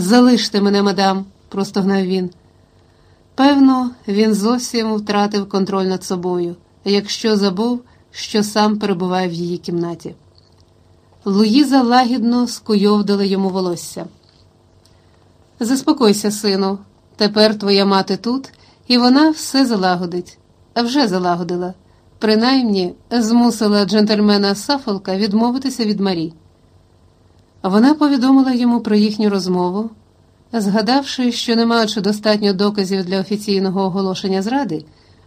Залиште мене, мадам, простогнав він. Певно, він зовсім втратив контроль над собою, якщо забув, що сам перебуває в її кімнаті. Луїза лагідно скуйовдила йому волосся. Заспокойся, сину, тепер твоя мати тут, і вона все залагодить, а вже залагодила. Принаймні змусила джентльмена Сафолка відмовитися від Марі. Вона повідомила йому про їхню розмову, згадавши, що не маючи достатньо доказів для офіційного оголошення зради,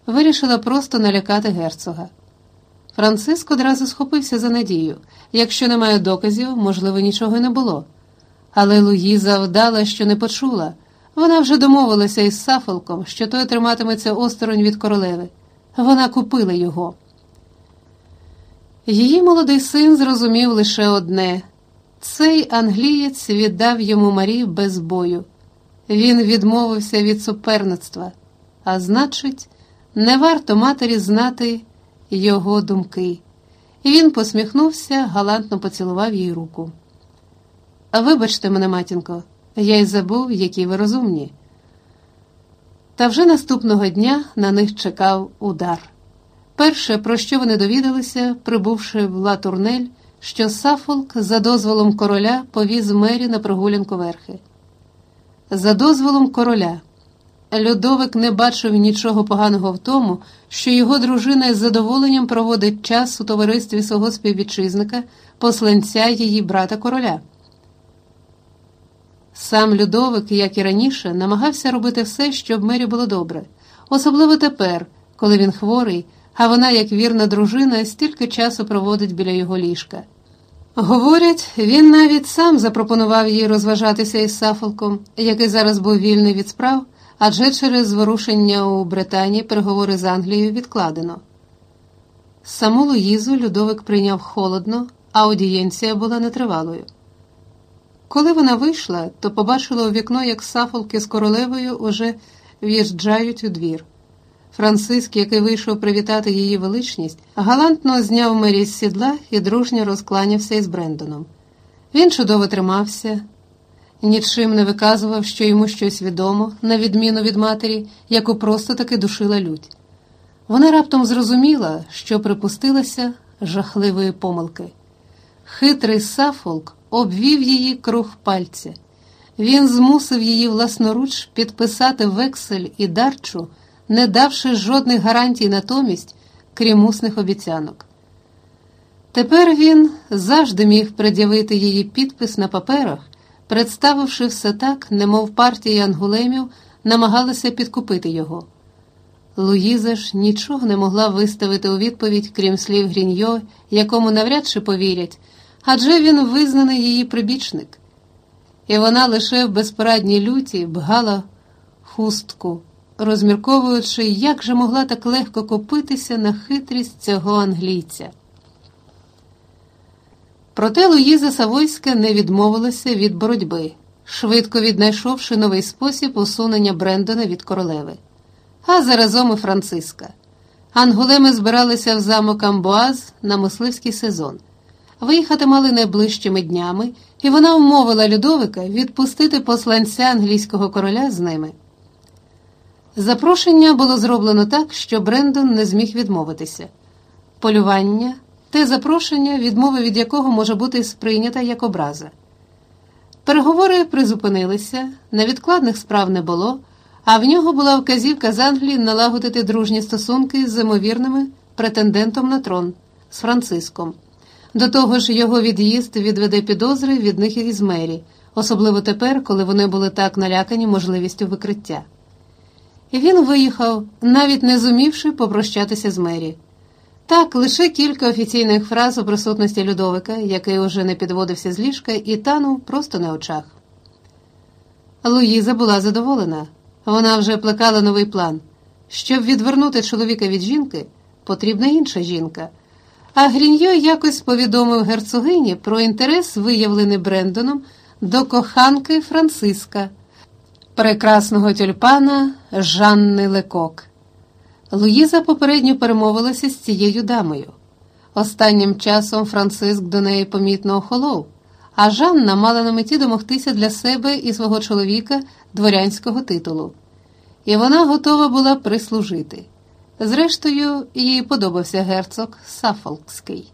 вирішила просто налякати герцога. Франциск одразу схопився за надію якщо немає доказів, можливо, нічого й не було. Але Луїза вдала, що не почула. Вона вже домовилася із Сафолком, що той триматиметься осторонь від королеви. Вона купила його. Її молодий син зрозумів лише одне цей англієць віддав йому Марі без бою. Він відмовився від суперництва, а значить, не варто матері знати його думки. І він посміхнувся, галантно поцілував їй руку. Вибачте мене, матінко, я й забув, які ви розумні. Та вже наступного дня на них чекав удар. Перше, про що вони довідалися, прибувши в Латурнель, що Сафолк за дозволом короля повіз мері на прогулянку верхи. За дозволом короля. Людовик не бачив нічого поганого в тому, що його дружина з задоволенням проводить час у товаристві свого співвітчизника, посланця її брата короля. Сам Людовик, як і раніше, намагався робити все, щоб мері було добре, особливо тепер, коли він хворий, а вона, як вірна дружина, стільки часу проводить біля його ліжка. Говорять, він навіть сам запропонував їй розважатися із Сафолком, який зараз був вільний від справ, адже через зворушення у Британії переговори з Англією відкладено. Саму Луїзу Людовик прийняв холодно, а аудієнція була нетривалою. Коли вона вийшла, то побачила у вікно, як Сафолки з королевою уже в'їжджають у двір. Франциск, який вийшов привітати її величність, галантно зняв Мері з сідла і дружньо розкланявся із Брендоном. Він чудово тримався, нічим не виказував, що йому щось відомо, на відміну від матері, яку просто таки душила лють. Вона раптом зрозуміла, що припустилася жахливої помилки. Хитрий Сафолк обвів її круг пальця. Він змусив її власноруч підписати вексель і дарчу не давши жодних гарантій натомість, крім усних обіцянок. Тепер він завжди міг пред'явити її підпис на паперах, представивши все так, немов партія ангулемів намагалася підкупити його. Луїза ж нічого не могла виставити у відповідь, крім слів Гріньо, якому навряд чи повірять, адже він визнаний її прибічник. І вона лише в безпорадній люті бгала хустку розмірковуючи, як же могла так легко купитися на хитрість цього англійця. Проте Луїза Савойська не відмовилася від боротьби, швидко віднайшовши новий спосіб усунення Брендона від королеви, а заразом і Франциска. Ангулеми збиралися в замок Амбуаз на мисливський сезон. Виїхати мали найближчими днями, і вона умовила Людовика відпустити посланця англійського короля з ними. Запрошення було зроблено так, що Брендон не зміг відмовитися. Полювання те запрошення, відмови від якого може бути сприйнята як образа. Переговори призупинилися, невідкладних справ не було, а в нього була вказівка з Англії налагодити дружні стосунки з ймовірними претендентом на трон з Франциском. До того ж, його від'їзд відведе підозри від них із мері, особливо тепер, коли вони були так налякані можливістю викриття. Він виїхав, навіть не зумівши попрощатися з мері. Так, лише кілька офіційних фраз у присутності Людовика, який уже не підводився з ліжка, і танув просто на очах. Луїза була задоволена. Вона вже плекала новий план. Щоб відвернути чоловіка від жінки, потрібна інша жінка. А Гріньо якось повідомив герцогині про інтерес, виявлений Брендоном, до коханки Франциска прекрасного тюльпана Жанни Лекок. Луїза попередньо перемовилася з цією дамою. Останнім часом Франциск до неї помітно охолов, а Жанна мала на меті домогтися для себе і свого чоловіка дворянського титулу, і вона готова була прислужити. Зрештою, їй подобався герцог Сафолкський.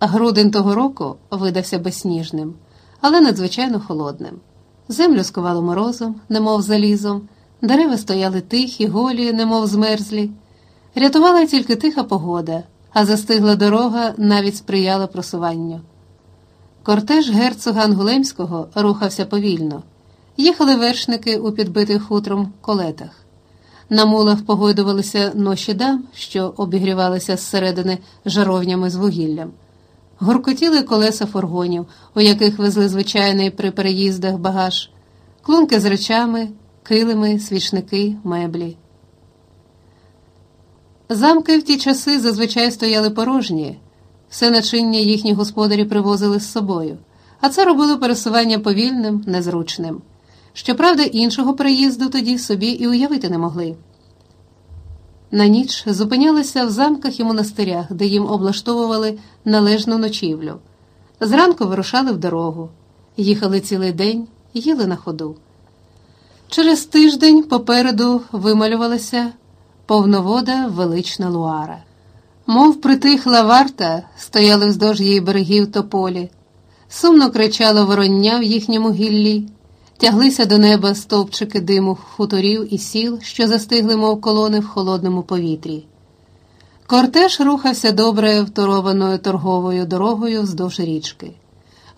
Грудень того року видався безсніжним, але надзвичайно холодним. Землю скувало морозом, немов залізом, дерева стояли тихі, голі, немов змерзлі. Рятувала тільки тиха погода, а застигла дорога навіть сприяла просуванню. Кортеж герцога Ангулемського рухався повільно. Їхали вершники у підбитих хутром колетах. На мулах погойдувалися ноші дам, що обігрівалися зсередини жаровнями з вугіллям. Гуркотіли колеса фургонів, у яких везли звичайний при переїздах багаж, клунки з речами, килими, свічники, меблі. Замки в ті часи зазвичай стояли порожні, все начиння їхні господарі привозили з собою, а це робило пересування повільним, незручним. Щоправда, іншого приїзду тоді собі і уявити не могли. На ніч зупинялися в замках і монастирях, де їм облаштовували належну ночівлю. Зранку вирушали в дорогу, їхали цілий день, їли на ходу. Через тиждень попереду вималювалася повновода велична луара. Мов притихла варта, стояли вздовж її берегів тополі, сумно кричало вороння в їхньому гіллі тяглися до неба стовпчики диму хуторів і сіл, що застигли, мов колони в холодному повітрі. Кортеж рухався добре второваною торговою дорогою вздовж річки.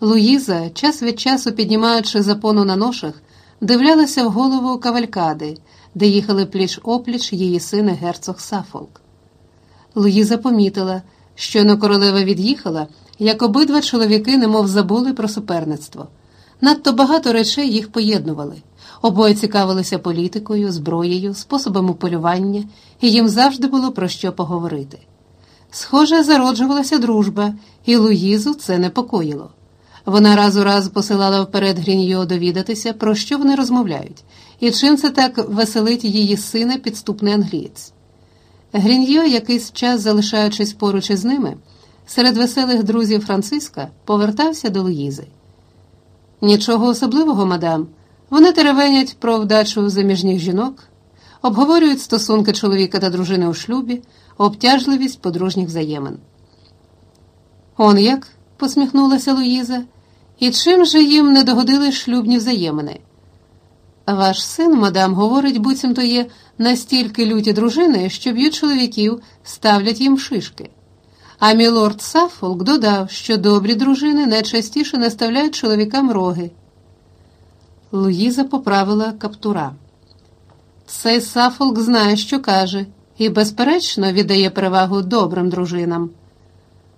Луїза, час від часу піднімаючи запону на ношах, дивлялася в голову кавалькади, де їхали пліч опліч її сини герцог Сафолк. Луїза помітила, що на королева від'їхала, як обидва чоловіки немов забули про суперництво. Надто багато речей їх поєднували. Обоє цікавилися політикою, зброєю, способами полювання, і їм завжди було про що поговорити. Схоже, зароджувалася дружба, і Луїзу це непокоїло. Вона раз у раз посилала вперед Гріньо довідатися, про що вони розмовляють, і чим це так веселить її сина підступний англієць. Гріньо, якийсь час залишаючись поруч із ними, серед веселих друзів Франциска, повертався до Луїзи. Нічого особливого, мадам. Вони теревенять про вдачу заміжніх жінок, обговорюють стосунки чоловіка та дружини у шлюбі, обтяжливість подружніх взаємин. Он як? посміхнулася Луїза, і чим же їм не догодили шлюбні взаємини? Ваш син, мадам, говорить, буцімто є настільки люті дружини, що б'ють чоловіків, ставлять їм шишки. А мілорд Сафолк додав, що добрі дружини найчастіше наставляють чоловікам роги. Луїза поправила каптура. Цей Сафолк знає, що каже, і, безперечно, віддає перевагу добрим дружинам.